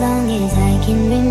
long as I can remember